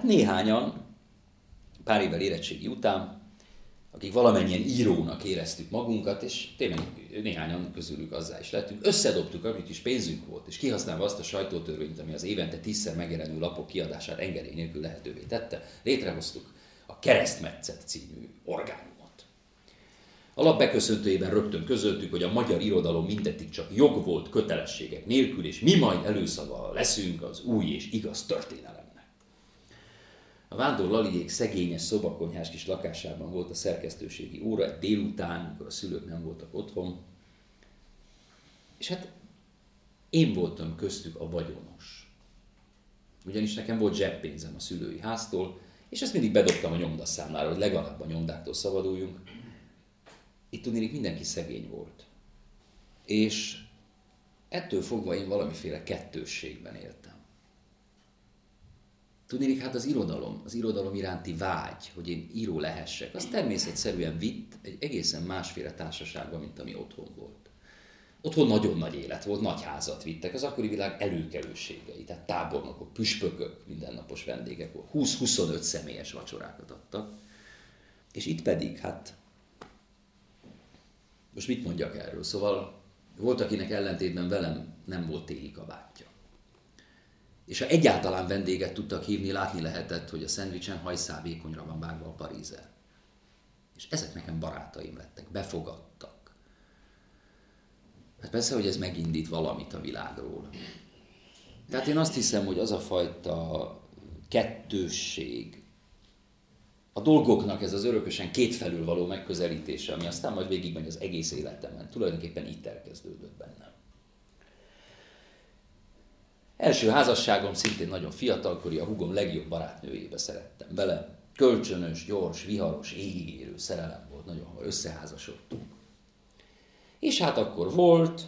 Hát néhányan, pár évvel érettségi után, akik valamennyien írónak éreztük magunkat, és tényleg néhányan közülük azzá is lettünk, összedobtuk, amit is pénzünk volt, és kihasználva azt a sajtótörvényt, ami az évente tízszer megjelenő lapok kiadását engedély nélkül lehetővé tette, létrehoztuk a Keresztmetszet című orgánumot. A lap beköszöntőjében rögtön közöltük, hogy a magyar irodalom mindeddig csak jog volt kötelességek nélkül, és mi majd előszava leszünk az új és igaz történelem. A vándor Laliék szegényes szobakonyhás kis lakásában volt a szerkesztőségi óra, egy délután, amikor a szülők nem voltak otthon. És hát én voltam köztük a vagyonos. Ugyanis nekem volt zseppénzem a szülői háztól, és ezt mindig bedobtam a nyomdaszámlára, hogy legalább a nyomdáktól szabaduljunk. Itt tudnék mindenki szegény volt. És ettől fogva én valamiféle kettősségben éltem. Tudnék, hát az irodalom, az irodalom iránti vágy, hogy én író lehessek, az természetszerűen vitt egy egészen másféle társaságba, mint ami otthon volt. Otthon nagyon nagy élet volt, nagy házat vittek, az akkori világ előkelőségei, tehát tábornokok, püspökök, mindennapos vendégek volt. 20-25 személyes vacsorákat adtak. És itt pedig, hát, most mit mondjak erről? Szóval volt, akinek ellentétben velem nem volt téli kabátja. És ha egyáltalán vendéget tudtak hívni, látni lehetett, hogy a szendvicsen hajszál vékonyra van vágva a parízer. És ezek nekem barátaim lettek, befogadtak. Hát persze, hogy ez megindít valamit a világról. Tehát én azt hiszem, hogy az a fajta kettősség, a dolgoknak ez az örökösen kétfelül való megközelítése, ami aztán majd végigmegy az egész életemen, tulajdonképpen itt elkezdődött bennem. Első házasságom szintén nagyon fiatalkori, a hugom legjobb barátnőjébe szerettem bele. Kölcsönös, gyors, viharos, égigérő szerelem volt, nagyon hamar összeházasodtunk. És hát akkor volt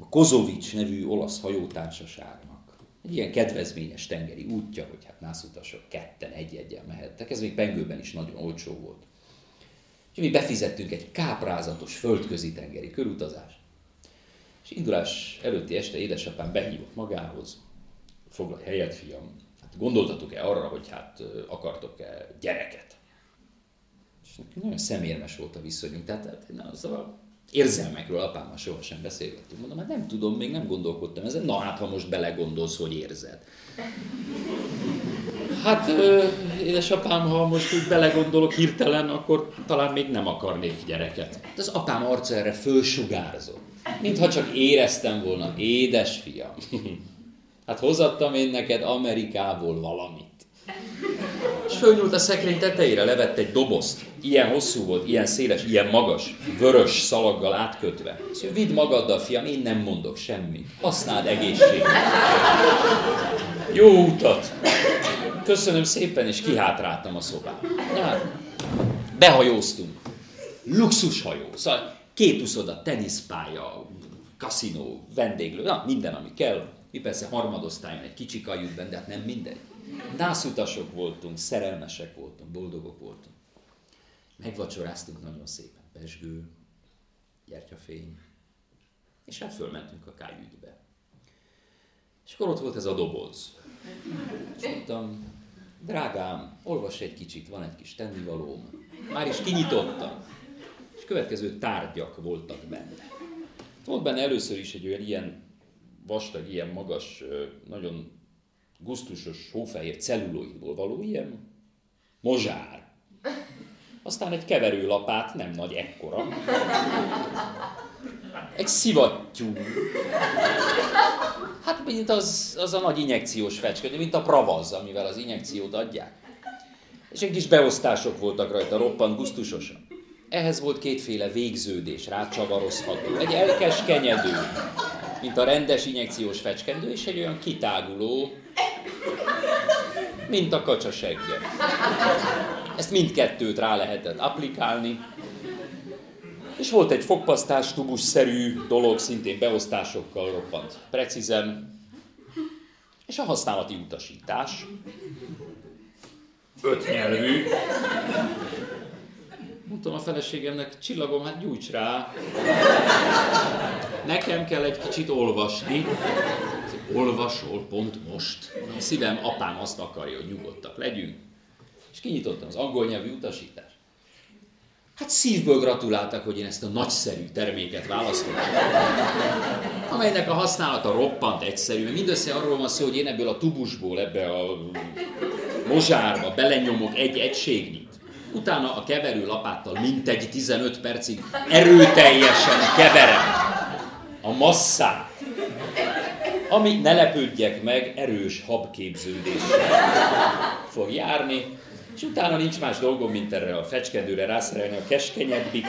a Kozovics nevű olasz hajótársaságnak egy ilyen kedvezményes tengeri útja, hogy hát nászutasok ketten egy-egyen mehettek. Ez még Pengőben is nagyon olcsó volt. És mi befizettünk egy káprázatos földközi tengeri körutazást. És indulás előtti este édesapám behívott magához, foglalj helyet, fiam, hát gondoltatok-e arra, hogy hát akartok-e gyereket? És nagyon szemérmes volt a viszonyunk, tehát hát, na, szóval érzelmekről apámmal sohasem beszélgettünk. Mondom, hát nem tudom, még nem gondolkodtam ezen. Na hát, ha most belegondolsz, hogy érzed. Hát, ö, édesapám, ha most úgy belegondolok hirtelen, akkor talán még nem akarnék gyereket. De az apám arca erre fölsugárzott. Mintha csak éreztem volna, édes fiam. Hát hozattam én neked Amerikából valamit. És fölnyúlt a szekrény tetejére, levett egy dobozt. Ilyen hosszú volt, ilyen széles, ilyen magas, vörös szalaggal átkötve. És vidd magaddal, fiam, én nem mondok semmit. Használd egészséget. Jó utat! Köszönöm szépen, és kihátráltam a szobába. Hát, behajóztunk. Luxushajó. Szóval két uszoda, teniszpálya, kaszinó, vendéglő, na, minden, ami kell. Mi persze harmadosztályon egy kicsi kajutban, de hát nem mindegy. Nászutasok voltunk, szerelmesek voltunk, boldogok voltunk. Megvacsoráztunk nagyon szépen. Pesgő, gyertyafény. És hát fölmentünk a kájügybe. És akkor ott volt ez a doboz. És mondtam, drágám, olvas egy kicsit, van egy kis tennivalóm. Már is kinyitottam. És következő tárgyak voltak benne. Volt benne először is egy olyan ilyen vastag, ilyen magas, nagyon gusztusos, hófehér celluloidból való ilyen mozsár. Aztán egy keverőlapát, nem nagy ekkora. Egy szivattyú. Hát, mint az, az a nagy injekciós fecske, mint a pravaz, amivel az injekciót adják. És egy kis beosztások voltak rajta, roppant gusztusosan. Ehhez volt kétféle végződés, rácsavarozható. Egy elkeskenyedő, mint a rendes injekciós fecskendő, és egy olyan kitáguló, mint a kacsa segge. Ezt mindkettőt rá lehetett applikálni. És volt egy fogpasztás tubusszerű dolog, szintén beosztásokkal roppant precízen. És a használati utasítás. Öt nyelvű. Mondtam a feleségemnek, csillagom, hát gyújts rá. Nekem kell egy kicsit olvasni. olvasol pont most? A szívem, apám azt akarja, hogy nyugodtak legyünk. És kinyitottam az angol nyelvű utasítást. Hát szívből gratuláltak, hogy én ezt a nagyszerű terméket választottam. Amelynek a használata roppant egyszerű, mert mindössze arról van szó, hogy én ebből a tubusból, ebbe a mozsárba belenyomok egy egységnyit. Utána a keverő lapáttal mintegy 15 percig erőteljesen keverem a masszát, ami ne lepődjek meg, erős habképződéssel fog járni, és utána nincs más dolgom, mint erre a fecskedőre rászerelni a keskenyebbik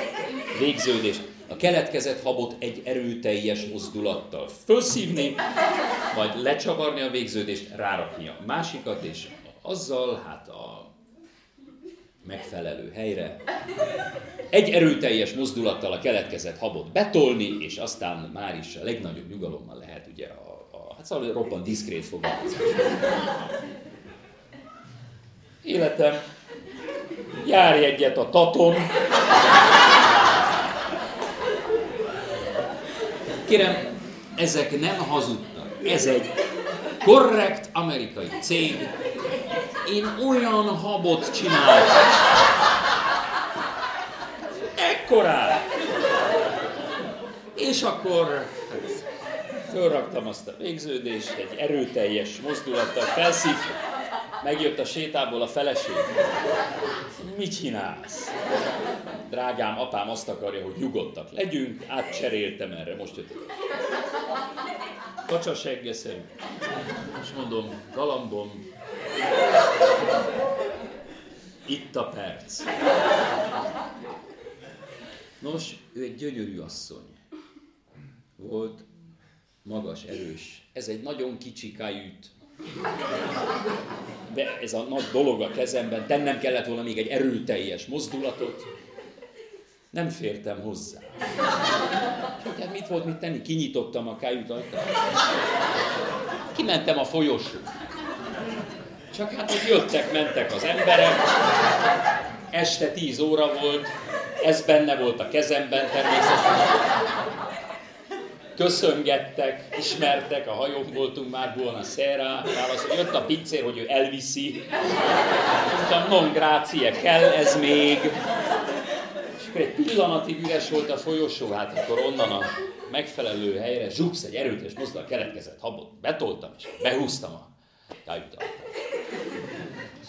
végződést. A keletkezett habot egy erőteljes mozdulattal fölszívni, majd lecsavarni a végződést, rárakni a másikat, és azzal hát a megfelelő helyre egy erőteljes mozdulattal a keletkezett habot betolni, és aztán már is a legnagyobb nyugalommal lehet ugye a, a hát szóval roppant diszkrét fogalmazás életem, járj egyet a taton. Kérem, ezek nem hazudtak. Ez egy korrekt amerikai cég. Én olyan habot csináltam. Ekkorát. És akkor fölraktam azt a végződést, egy erőteljes mozdulattal felszívtam Megjött a sétából a feleség. Mit csinálsz? Drágám, apám azt akarja, hogy nyugodtak legyünk, átcseréltem erre, most jött. Kacsa seggeszem, és mondom, galambom, itt a perc. Nos, ő egy gyönyörű asszony. Volt, magas, erős. Ez egy nagyon kicsi kajüt, de ez a nagy dolog a kezemben, tennem kellett volna még egy erőteljes mozdulatot, nem fértem hozzá. Hát mit volt mit tenni? Kinyitottam a kájút ajtát. Kimentem a folyosó. Csak hát, hogy jöttek, mentek az emberek. Este tíz óra volt, ez benne volt a kezemben természetesen köszöngettek, ismertek, a hajón voltunk már volna szerá, válasz, jött a pincér, hogy ő elviszi. Mondtam, non grazie, kell ez még. És akkor egy pillanatig üres volt a folyosó, hát akkor onnan a megfelelő helyre zsupsz, egy erőteljes mozdulat keletkezett habot. Betoltam, és behúztam a kajutát.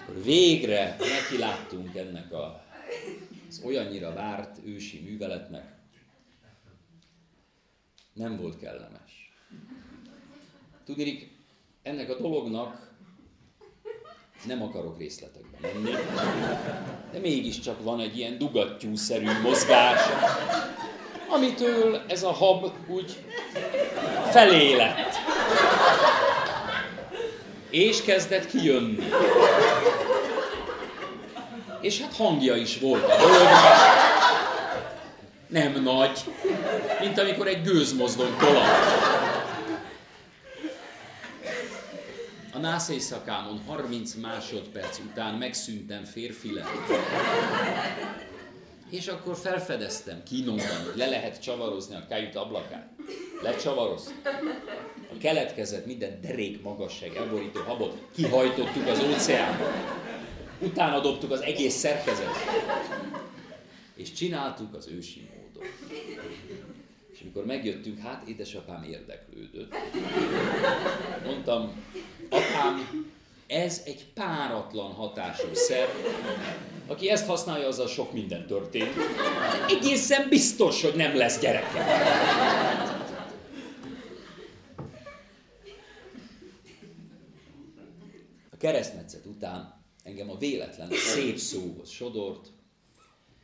Akkor végre neki láttunk ennek a, az olyannyira várt ősi műveletnek, nem volt kellemes. Tudnék, ennek a dolognak nem akarok részletekbe menni, de mégiscsak van egy ilyen dugattyúszerű mozgás, amitől ez a hab úgy felé lett. És kezdett kijönni. És hát hangja is volt a dolognak nem nagy, mint amikor egy gőzmozdony tolad. A nász éjszakámon 30 másodperc után megszűntem férfi lenni. És akkor felfedeztem kínomban, hogy le lehet csavarozni a kajut ablakát. Lecsavaroztam. A keletkezett minden derék magasság elborító habot kihajtottuk az óceánba. Utána dobtuk az egész szerkezetet. És csináltuk az ősi és amikor megjöttünk, hát édesapám érdeklődött. Mondtam, apám, ez egy páratlan hatású szer. Aki ezt használja, azzal sok minden történt. Egészen biztos, hogy nem lesz gyereke. A keresztmetszet után engem a véletlen a szép szóhoz sodort,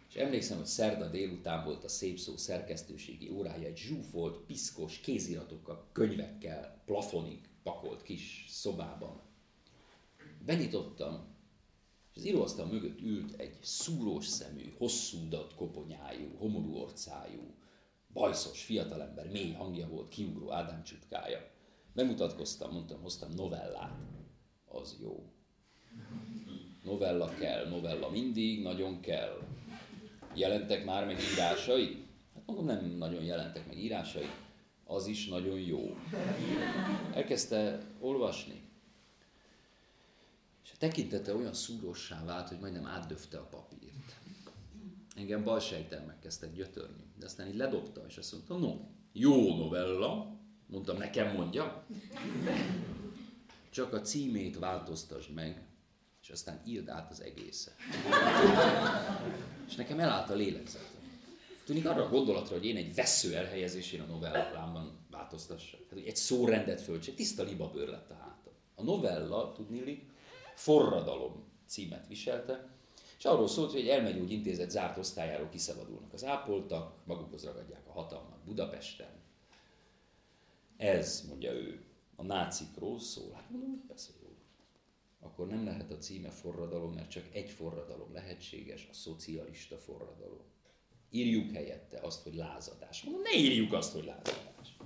és emlékszem, hogy szerda délután volt a szép szó szerkesztőségi órája, egy zsúfolt, piszkos, kéziratokkal, könyvekkel, plafonig pakolt kis szobában. Benyitottam, és az íróasztal mögött ült egy szúrós szemű, hosszúdat koponyájú, homorú orcájú, bajszos fiatalember, mély hangja volt, kiugró Ádám csutkája. Bemutatkoztam, mondtam, hoztam novellát. Az jó. Novella kell, novella mindig, nagyon kell jelentek már meg írásai? Hát mondom, nem nagyon jelentek meg írásai. az is nagyon jó. Elkezdte olvasni. És a tekintete olyan szúrossá vált, hogy majdnem átdöfte a papírt. Engem bal megkezdtek gyötörni. De aztán így ledobta, és azt mondta, no, jó novella, mondtam, nekem mondja. Csak a címét változtasd meg, és aztán írd át az egészet. és nekem elállt a lélegzetem. Tudnik arra a gondolatra, hogy én egy vesző elhelyezésén a novellámban változtassak. Hogy egy szórendet föltség, tiszta libabőr lett a hátam. A novella, tudni, forradalom címet viselte, és arról szólt, hogy egy elmegyógy zárt osztályáról kiszabadulnak az ápoltak, magukhoz ragadják a hatalmat Budapesten. Ez, mondja ő, a nácikról szól. Hát mondom, persze. Akkor nem lehet a címe forradalom, mert csak egy forradalom lehetséges, a szocialista forradalom. Írjuk helyette azt, hogy lázadás. Mondom, ne írjuk azt, hogy lázadás.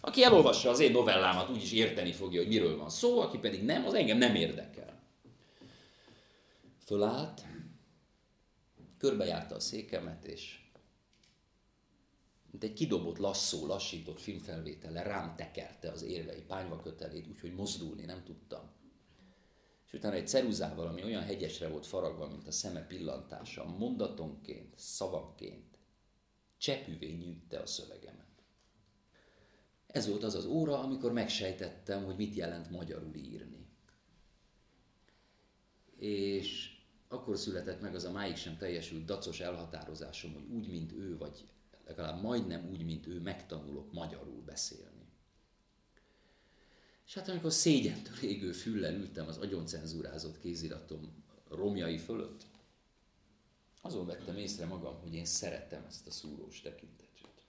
Aki elolvassa az én novellámat, úgyis érteni fogja, hogy miről van szó, aki pedig nem, az engem nem érdekel. Fölállt, körbejárta a székemet, és mint egy kidobott lasszó, lassított filmfelvétele rám tekerte az érvei pányvakötelét, úgyhogy mozdulni nem tudtam. És utána egy ceruzával, ami olyan hegyesre volt faragva, mint a szeme pillantása, mondatonként, szavaként, csepüvé nyűtte a szövegemet. Ez volt az az óra, amikor megsejtettem, hogy mit jelent magyarul írni. És akkor született meg az a máig sem teljesült dacos elhatározásom, hogy úgy, mint ő, vagy legalább majdnem úgy, mint ő, megtanulok magyarul beszélni. És hát amikor szégyentől égő füllel ültem az agyoncenzúrázott kéziratom romjai fölött, azon vettem észre magam, hogy én szeretem ezt a szúrós tekintetét.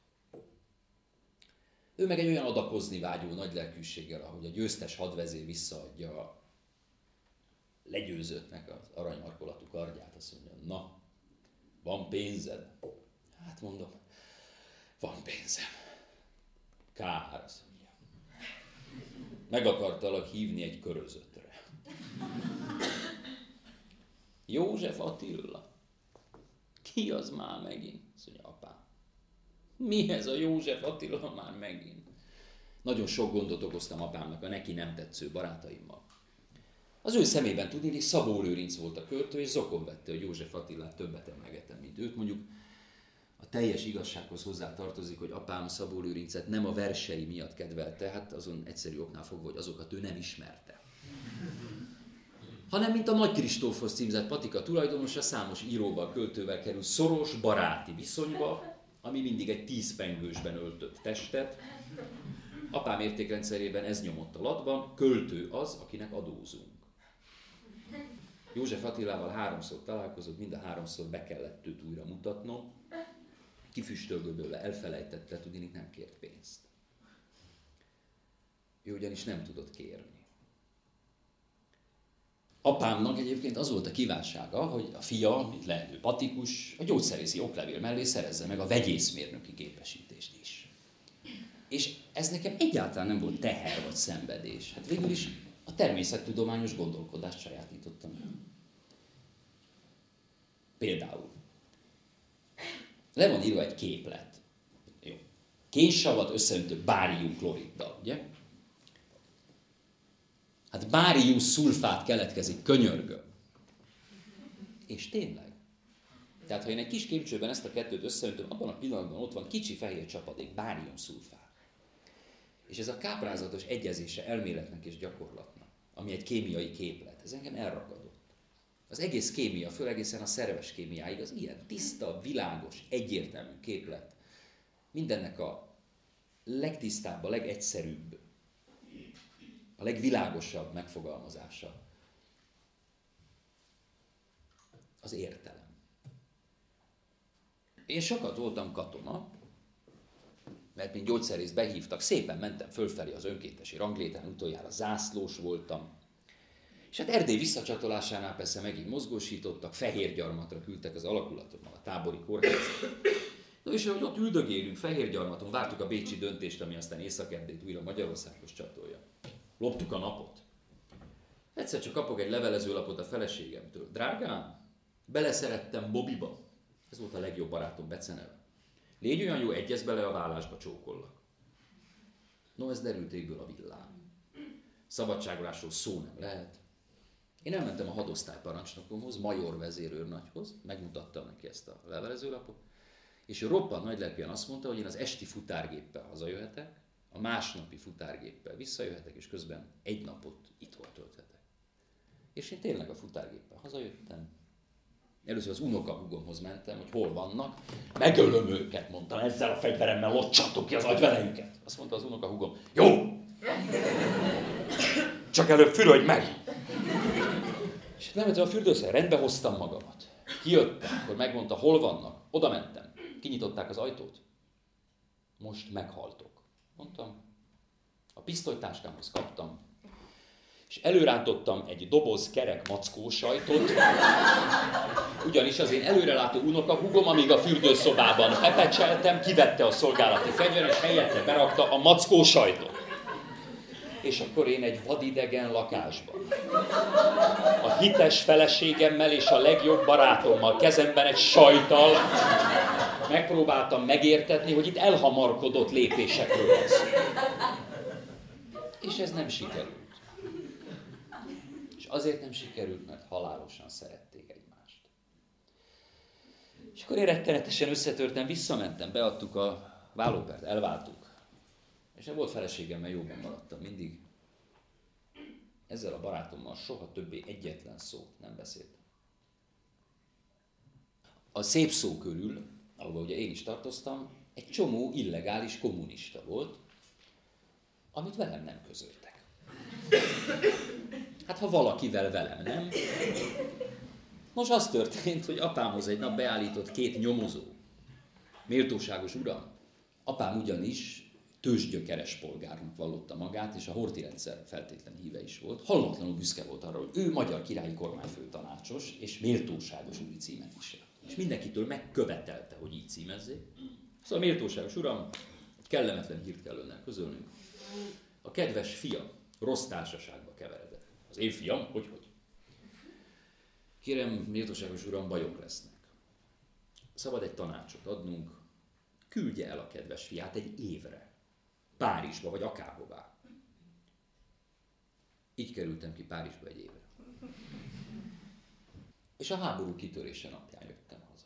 Ő meg egy olyan adakozni vágyó nagy lelkűséggel, ahogy a győztes hadvezér visszaadja a legyőzöttnek az aranymarkolatú kardját, azt mondja, na, van pénzed? Hát mondom, van pénzem. Kár, azt mondja. Meg akartalak hívni egy körözötre. József Attila. Ki az már megint? Azt mondja, apám. Mi ez a József Attila már megint? Nagyon sok gondot okoztam apámnak a neki nem tetsző barátaimmal. Az ő szemében tudni, hogy Szabó Lőrinc volt a költő, és zokon vette, hogy József Attilát többet emlegetem, mint őt. Mondjuk a teljes igazsághoz hozzá tartozik, hogy apám Szabó Lőrincet nem a versei miatt kedvelte, hát azon egyszerű oknál fogva, hogy azokat ő nem ismerte. Hanem, mint a Nagy Kristófhoz címzett patika tulajdonosa, számos íróval, költővel kerül szoros, baráti viszonyba, ami mindig egy tízpengősben öltött testet. Apám értékrendszerében ez nyomott a latban, költő az, akinek adózunk. József Attilával háromszor találkozott, mind a háromszor be kellett őt újra mutatnom. Kifüstölgőből elfelejtette, tudni, nem kért pénzt. Ő ugyanis nem tudott kérni. Apámnak egyébként az volt a kívánsága, hogy a fia, mint lehető patikus, a gyógyszerészi oklevél mellé szerezze meg a vegyészmérnöki képesítést is. És ez nekem egyáltalán nem volt teher vagy szenvedés. Hát végül is a természettudományos gondolkodást sajátítottam Például. Le van írva egy képlet. Jó. Kénsavat összeöntő bárium kloriddal, ugye? Hát bárium szulfát keletkezik, könyörgöm. És tényleg. Tehát, ha én egy kis kémcsőben ezt a kettőt összeöntöm, abban a pillanatban ott van kicsi fehér csapadék, bárium szulfát. És ez a káprázatos egyezése elméletnek és gyakorlatnak, ami egy kémiai képlet, ez engem elragadott. Az egész kémia, főleg egészen a szerves kémiáig, az ilyen tiszta, világos, egyértelmű képlet. Mindennek a legtisztább, a legegyszerűbb, a legvilágosabb megfogalmazása az értelem. Én sokat voltam katona, mert mint gyógyszerész behívtak, szépen mentem fölfelé az önkéntesi ranglétán, utoljára zászlós voltam, és hát Erdély visszacsatolásánál persze megint mozgósítottak, fehér gyarmatra küldtek az alakulatommal a tábori kórházba. Na és hogy ott üldögélünk gyarmaton, vártuk a bécsi döntést, ami aztán észak újra Magyarországos csatolja. Loptuk a napot. Egyszer csak kapok egy levelezőlapot a feleségemtől. Drágám, beleszerettem Bobiba. Ez volt a legjobb barátom beceneve. Légy olyan jó, egyez bele a vállásba csókollak. No, ez derült égből a villám. Szabadságolásról szó nem lehet. Én elmentem a hadosztály parancsnokomhoz, major vezérőrnagyhoz, megmutattam neki ezt a levelezőlapot, és ő roppant nagylelkűen azt mondta, hogy én az esti futárgéppel hazajöhetek, a másnapi futárgéppel visszajöhetek, és közben egy napot itthon tölthetek. És én tényleg a futárgéppel hazajöttem, Először az unokahúgomhoz mentem, hogy hol vannak. Megölöm őket, mondtam, ezzel a fegyveremmel locsatok ki az agyveleiket. Azt mondta az unokahúgom, jó! Csak előbb fürödj meg! És lementem a fürdőszer, rendbe hoztam magamat. Kijöttem, akkor megmondta, hol vannak. Oda mentem. Kinyitották az ajtót. Most meghaltok. Mondtam. A pisztolytáskámhoz kaptam és előrántottam egy doboz kerek mackó sajtot, ugyanis az én előrelátó hugom, amíg a fürdőszobában pepecseltem, kivette a szolgálati fegyver, és helyette berakta a mackó sajtot. És akkor én egy vadidegen lakásban, a hites feleségemmel és a legjobb barátommal, kezemben egy sajtal, megpróbáltam megértetni, hogy itt elhamarkodott lépésekről van szó. És ez nem sikerült azért nem sikerült, mert halálosan szerették egymást. És akkor én rettenetesen összetörtem, visszamentem, beadtuk a vállópert, elváltuk. És nem volt feleségemmel jóban maradtam mindig. Ezzel a barátommal soha többé egyetlen szót nem beszéltem. A szép szó körül, ahol ugye én is tartoztam, egy csomó illegális kommunista volt, amit velem nem közöltek. Hát ha valakivel velem, nem? Most az történt, hogy apámhoz egy nap beállított két nyomozó. Méltóságos uram. Apám ugyanis tőzsgyökeres polgárnak vallotta magát, és a horti rendszer feltétlen híve is volt. Hallatlanul büszke volt arra, hogy ő magyar királyi kormányfő tanácsos, és méltóságos úri címet is. És mindenkitől megkövetelte, hogy így címezzék. Szóval méltóságos uram, egy kellemetlen hírt kell önnel közölnünk. A kedves fia rossz társaságba keveredett. Az én fiam? Hogy, hogy? Kérem, méltóságos uram, bajok lesznek. Szabad egy tanácsot adnunk, küldje el a kedves fiát egy évre. Párizsba, vagy akárhová. Így kerültem ki Párizsba egy évre. És a háború kitörése napján jöttem haza.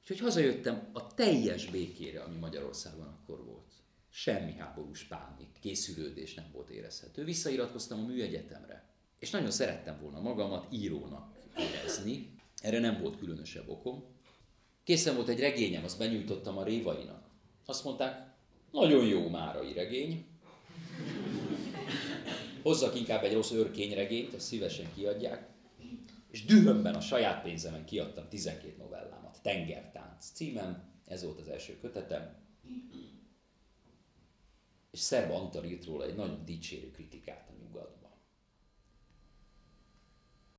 Úgyhogy hazajöttem a teljes békére, ami Magyarországon akkor volt. Semmi háborús pánik, készülődés nem volt érezhető. Visszairatkoztam a műegyetemre. És nagyon szerettem volna magamat írónak érezni. Erre nem volt különösebb okom. Készen volt egy regényem, azt benyújtottam a révainak. Azt mondták, nagyon jó márai regény. Hozzak inkább egy rossz örkényregényt, azt szívesen kiadják. És dühömben a saját pénzemen kiadtam 12 novellámat. Tengertánc címem, ez volt az első kötetem és Szerb Antal írt róla egy nagyon dicsérő kritikát a nyugatban.